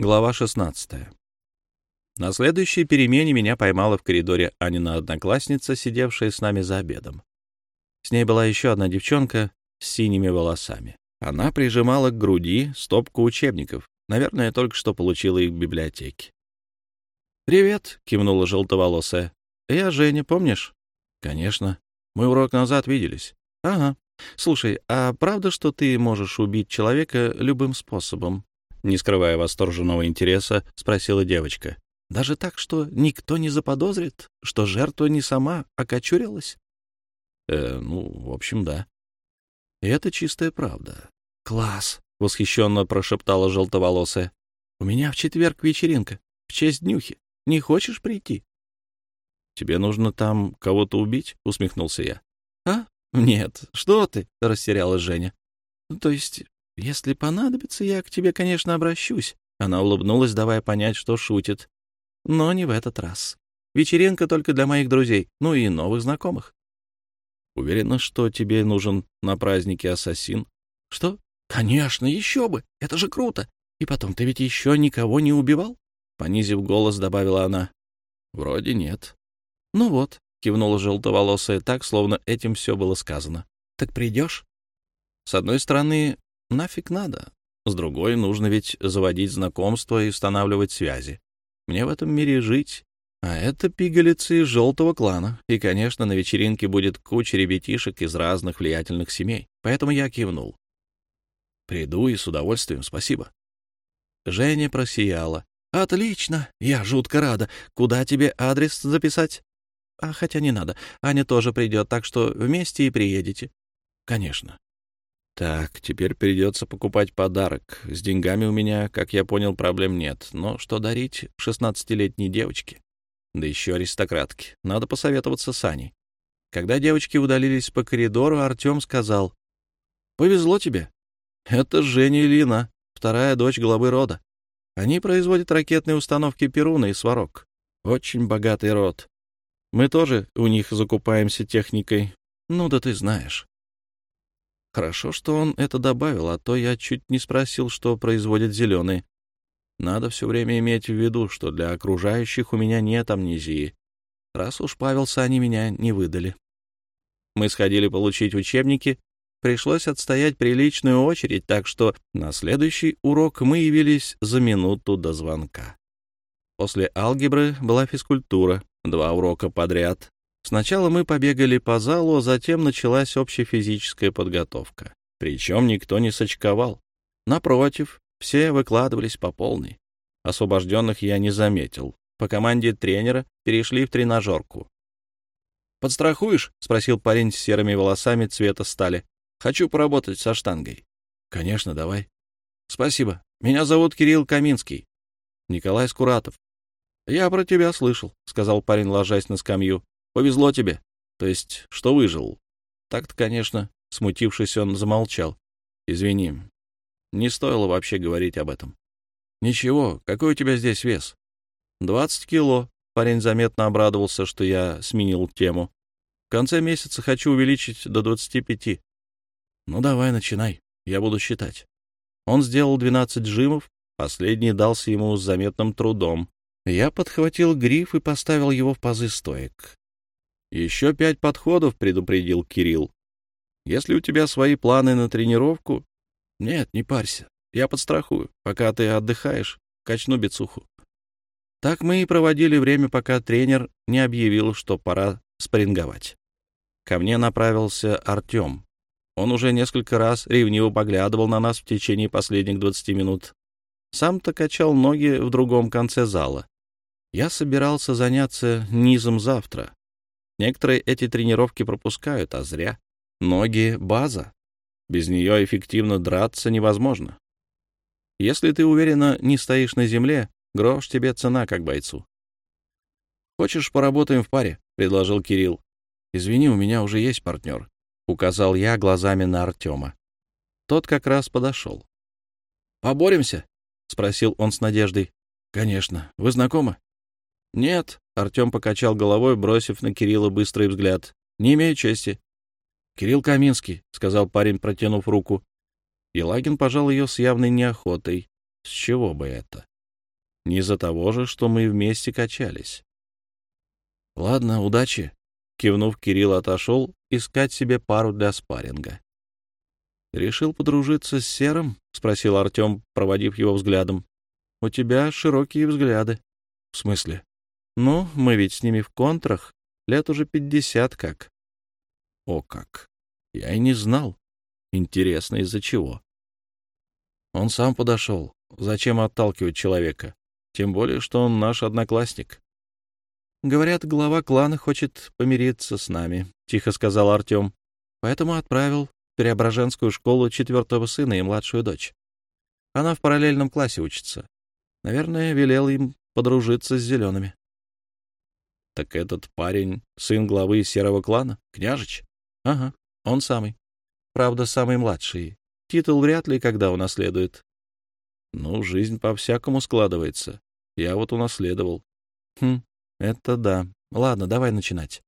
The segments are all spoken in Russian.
Глава 16. На следующей перемене меня поймала в коридоре Анина одноклассница, сидевшая с нами за обедом. С ней была еще одна девчонка с синими волосами. Она прижимала к груди стопку учебников. Наверное, только что получила их в библиотеке. «Привет», — кивнула желтоволосая. «Я Женя, помнишь?» «Конечно. Мы урок назад виделись». «Ага. Слушай, а правда, что ты можешь убить человека любым способом?» Не скрывая восторженного интереса, спросила девочка. «Даже так, что никто не заподозрит, что жертва не сама окочурилась?» «Э, ну, в общем, да». Это чистая правда. «Класс!» — восхищенно прошептала желтоволосая. «У меня в четверг вечеринка, в честь днюхи. Не хочешь прийти?» «Тебе нужно там кого-то убить?» — усмехнулся я. «А? Нет, что ты?» — растерялась Женя. «То есть, если понадобится, я к тебе, конечно, обращусь». Она улыбнулась, давая понять, что шутит. «Но не в этот раз. Вечеринка только для моих друзей, ну и новых знакомых». «Уверена, что тебе нужен на празднике ассасин?» «Что? Конечно, еще бы! Это же круто! И потом, ты ведь еще никого не убивал?» Понизив голос, добавила она. «Вроде нет». «Ну вот», — кивнула желтоволосая так, словно этим все было сказано. «Так придешь?» «С одной стороны, нафиг надо. С другой, нужно ведь заводить знакомства и устанавливать связи. Мне в этом мире жить. А это пигалицы из желтого клана. И, конечно, на вечеринке будет куча ребятишек из разных влиятельных семей. Поэтому я кивнул. Приду и с удовольствием, спасибо. Женя просияла. «Отлично! Я жутко рада. Куда тебе адрес записать?» А хотя не надо. Аня тоже придет, так что вместе и приедете. Конечно. Так, теперь придется покупать подарок. С деньгами у меня, как я понял, проблем нет. Но что дарить шестнадцатилетней девочке? Да еще аристократке. Надо посоветоваться с Аней. Когда девочки удалились по коридору, Артем сказал. «Повезло тебе. Это Женя Ильина, вторая дочь главы рода. Они производят ракетные установки Перуна и Сварог. Очень богатый род. Мы тоже у них закупаемся техникой. Ну да ты знаешь. Хорошо, что он это добавил, а то я чуть не спросил, что производят зеленые. Надо все время иметь в виду, что для окружающих у меня нет амнезии, раз уж Павел с Аней меня не выдали. Мы сходили получить учебники, пришлось отстоять приличную очередь, так что на следующий урок мы явились за минуту до звонка. После алгебры была физкультура, Два урока подряд. Сначала мы побегали по залу, а затем началась общефизическая подготовка. Причем никто не сочковал. Напротив, все выкладывались по полной. Освобожденных я не заметил. По команде тренера перешли в тренажерку. «Подстрахуешь?» — спросил парень с серыми волосами цвета стали. «Хочу поработать со штангой». «Конечно, давай». «Спасибо. Меня зовут Кирилл Каминский». «Николай Скуратов. «Я про тебя слышал», — сказал парень, ложась на скамью. «Повезло тебе. То есть, что выжил?» Так-то, конечно, смутившись, он замолчал. «Извини, не стоило вообще говорить об этом». «Ничего, какой у тебя здесь вес?» «Двадцать кило». Парень заметно обрадовался, что я сменил тему. «В конце месяца хочу увеличить до двадцати пяти». «Ну, давай, начинай. Я буду считать». Он сделал двенадцать жимов, последний дался ему с заметным трудом. Я подхватил гриф и поставил его в пазы стоек. «Еще пять подходов», — предупредил Кирилл. «Если у тебя свои планы на тренировку...» «Нет, не парься. Я подстрахую. Пока ты отдыхаешь, качну бицуху». Так мы и проводили время, пока тренер не объявил, что пора спарринговать. Ко мне направился Артем. Он уже несколько раз ревниво поглядывал на нас в течение последних двадцати минут. Сам-то качал ноги в другом конце зала. Я собирался заняться низом завтра. Некоторые эти тренировки пропускают, а зря. Ноги — база. Без нее эффективно драться невозможно. Если ты уверенно не стоишь на земле, грош тебе цена как бойцу. «Хочешь, поработаем в паре?» — предложил Кирилл. «Извини, у меня уже есть партнер», — указал я глазами на Артема. Тот как раз подошел. «Поборемся?» — спросил он с надеждой. «Конечно. Вы знакомы?» «Нет», — Артем покачал головой, бросив на Кирилла быстрый взгляд. «Не имею чести». «Кирилл Каминский», — сказал парень, протянув руку. Елагин пожал ее с явной неохотой. С чего бы это? Не из-за того же, что мы вместе качались. Ладно, удачи. Кивнув, Кирилл отошел искать себе пару для спарринга. «Решил подружиться с Серым?» — спросил Артем, проводив его взглядом. «У тебя широкие взгляды». «В смысле?» «Ну, мы ведь с ними в контрах. Лет уже пятьдесят как». «О как! Я и не знал. Интересно, из-за чего?» Он сам подошел. Зачем отталкивать человека? Тем более, что он наш одноклассник. «Говорят, глава клана хочет помириться с нами», — тихо сказал Артем. «Поэтому отправил в Преображенскую школу четвертого сына и младшую дочь. Она в параллельном классе учится. Наверное, велел им подружиться с зелеными». «Так этот парень — сын главы серого клана? Княжич?» «Ага, он самый. Правда, самый младший. Титул вряд ли когда унаследует. Ну, жизнь по-всякому складывается. Я вот унаследовал. Хм, это да. Ладно, давай начинать.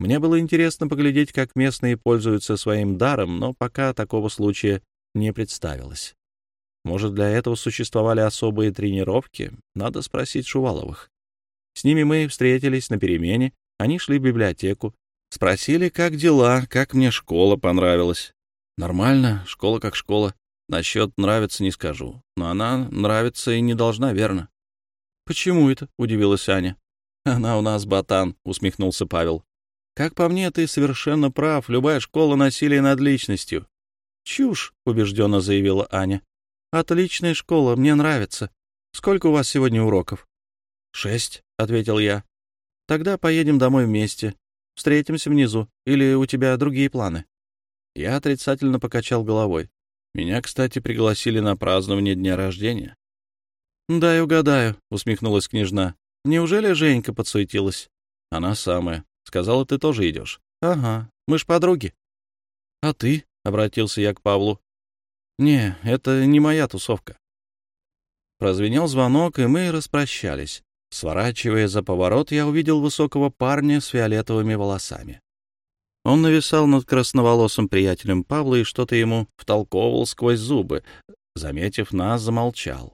Мне было интересно поглядеть, как местные пользуются своим даром, но пока такого случая не представилось. Может, для этого существовали особые тренировки? Надо спросить Шуваловых. С ними мы встретились на перемене, они шли в библиотеку, спросили, как дела, как мне школа понравилась. Нормально, школа как школа. Насчет нравится не скажу, но она нравится и не должна, верно? Почему это? удивилась Аня. Она у нас ботан, усмехнулся Павел. Как по мне, ты совершенно прав. Любая школа насилия над личностью. Чушь, убежденно заявила Аня. Отличная школа, мне нравится. Сколько у вас сегодня уроков? Шесть, ответил я. Тогда поедем домой вместе. Встретимся внизу. Или у тебя другие планы? Я отрицательно покачал головой. Меня, кстати, пригласили на празднование дня рождения. «Дай угадаю», — усмехнулась княжна. «Неужели Женька подсуетилась?» «Она самая. Сказала, ты тоже идешь». «Ага, мы ж подруги». «А ты?» — обратился я к Павлу. «Не, это не моя тусовка». Прозвенел звонок, и мы распрощались. Сворачивая за поворот, я увидел высокого парня с фиолетовыми волосами. Он нависал над красноволосым приятелем Павла и что-то ему втолковывал сквозь зубы. Заметив нас, замолчал.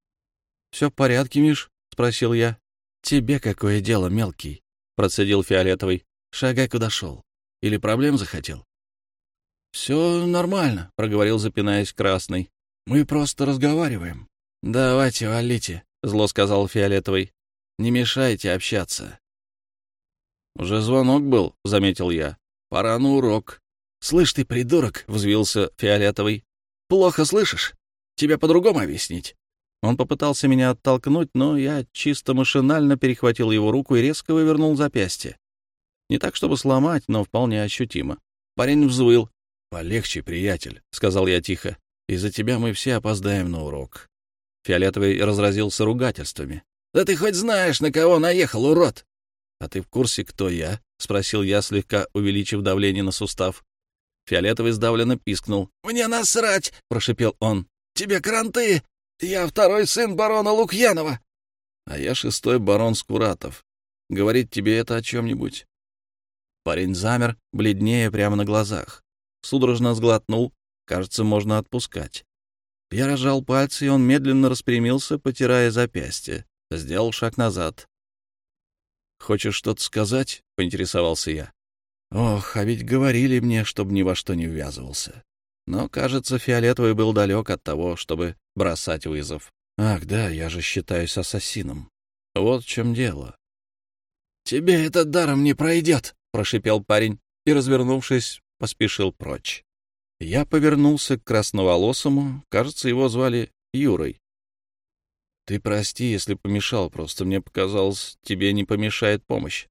— Все в порядке, Миш? — спросил я. — Тебе какое дело, мелкий? — процедил Фиолетовый. — Шагай, куда шел. Или проблем захотел? — Все нормально, — проговорил, запинаясь красный. — Мы просто разговариваем. — Давайте, валите, — зло сказал Фиолетовый. — Не мешайте общаться. «Уже звонок был», — заметил я. «Пора на урок». «Слышь ты, придурок», — взвился Фиолетовый. «Плохо слышишь? Тебя по-другому объяснить». Он попытался меня оттолкнуть, но я чисто машинально перехватил его руку и резко вывернул запястье. Не так, чтобы сломать, но вполне ощутимо. Парень взвыл. «Полегче, приятель», — сказал я тихо. «Из-за тебя мы все опоздаем на урок». Фиолетовый разразился ругательствами. «Да ты хоть знаешь, на кого наехал, урод!» «А ты в курсе, кто я?» — спросил я, слегка увеличив давление на сустав. Фиолетовый сдавленно пискнул. «Мне насрать!» — прошипел он. «Тебе кранты! Я второй сын барона Лукьянова!» «А я шестой барон Скуратов. Говорит тебе это о чем-нибудь?» Парень замер, бледнее прямо на глазах. Судорожно сглотнул. Кажется, можно отпускать. Я разжал пальцы, и он медленно распрямился, потирая запястье. Сделал шаг назад. «Хочешь что-то сказать?» — поинтересовался я. «Ох, а ведь говорили мне, чтобы ни во что не ввязывался. Но, кажется, Фиолетовый был далек от того, чтобы бросать вызов. Ах, да, я же считаюсь ассасином. Вот в чем дело». «Тебе это даром не пройдет», — прошипел парень и, развернувшись, поспешил прочь. Я повернулся к красноволосому, кажется, его звали Юрой. Ты прости, если помешал, просто мне показалось, тебе не помешает помощь.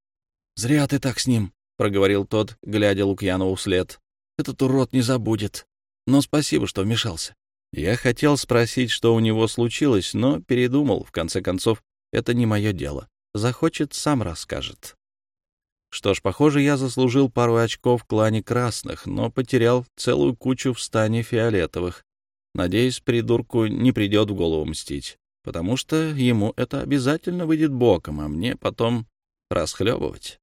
— Зря ты так с ним, — проговорил тот, глядя Лукьянову вслед. — Этот урод не забудет. Но спасибо, что вмешался. Я хотел спросить, что у него случилось, но передумал. В конце концов, это не мое дело. Захочет, сам расскажет. Что ж, похоже, я заслужил пару очков в клане красных, но потерял целую кучу в стане фиолетовых. Надеюсь, придурку не придет в голову мстить потому что ему это обязательно выйдет боком, а мне потом расхлебывать.